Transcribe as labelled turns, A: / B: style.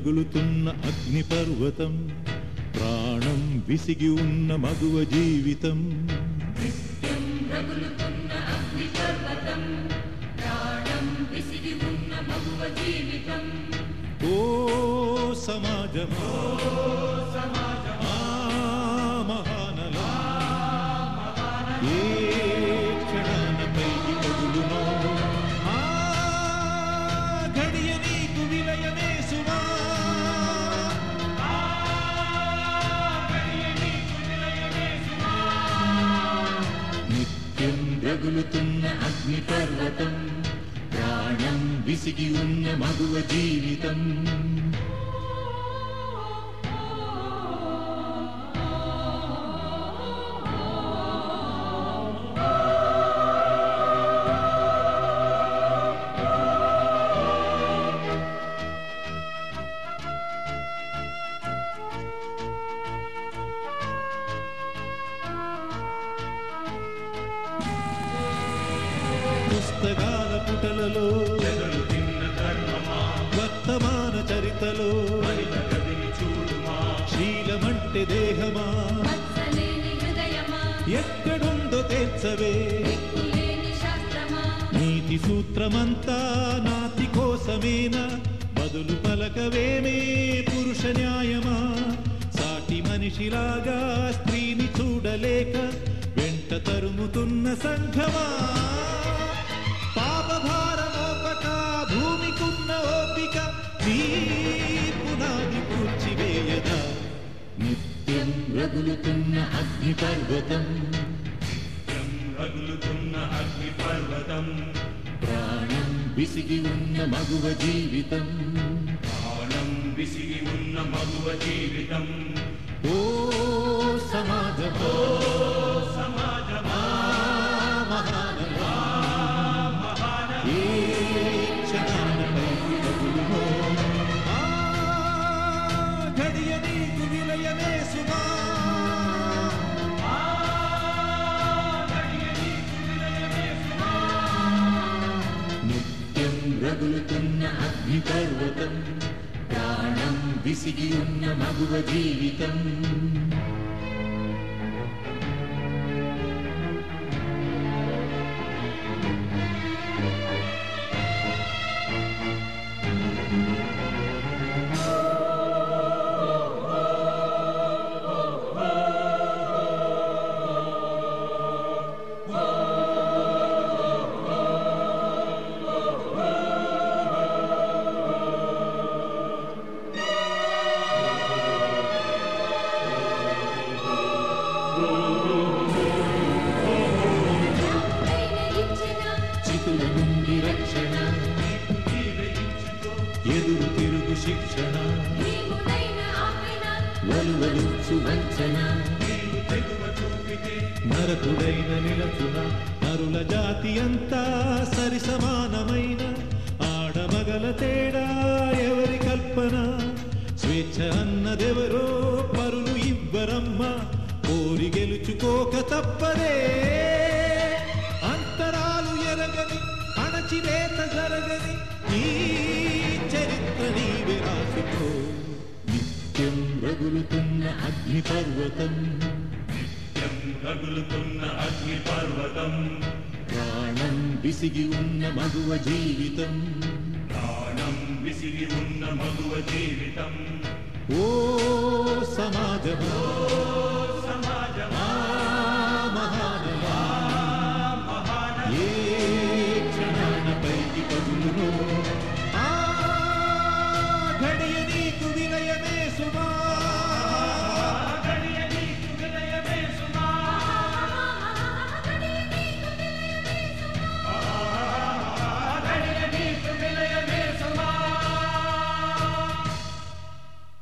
A: రగులుతున్న అగ్ని పర్వతం ప్రాణం విసిగి ఉన్న మగువ జీవితం. ఓ సమాజమా మహానలం ఏ రగులుతున్న అగ్ని పర్వతం ప్రాణం విసిగి ఉన్న మగువ జీవితం పుస్తకాల పుటలలో వర్తమాన చరితలో శీలమంటే దేహమా? ఎక్కడుందో తెచ్చవే నీతి సూత్రమంతా నాతి కోసమేనా? బదులు పలకవేమే పురుష న్యాయమా? సాటి మనిషిలాగా స్త్రీని చూడలేక వెంట తరుముతున్న సంఘమా? అగ్ని పర్వతం.
B: రగులుతున్న అగ్ని పర్వతం.
A: ప్రాణం విసిగి ఉన్న మగువ జీవితం.
B: ప్రాణం విసిగి ఉన్న మగువ జీవితం.
A: पर्वतम् प्राणम् विसिगियुन्न यूर्ण्य తిరుగు శిక్షణ.
C: నీవునైన
A: వలువలుచు వంచన. నరకుడైన నిలచున నరుల జాతి అంతా సరి సమానమైన ఆడమగల తేడా ఎవరి కల్పన? స్వేచ్ఛ అన్నదెవరో పరులు ఇవ్వరమ్మ. కోరి గెలుచుకోక తప్పదే రగులుతున్న అగ్ని పర్వతం
B: నిత్యం రగులుతున్న అగ్ని పర్వతం
A: ప్రాణం విసిగి ఉన్న మగువ జీవితం.
B: ప్రాణం విసిగి ఉన్న మగువ జీవితం.
A: ఓ సమాజమో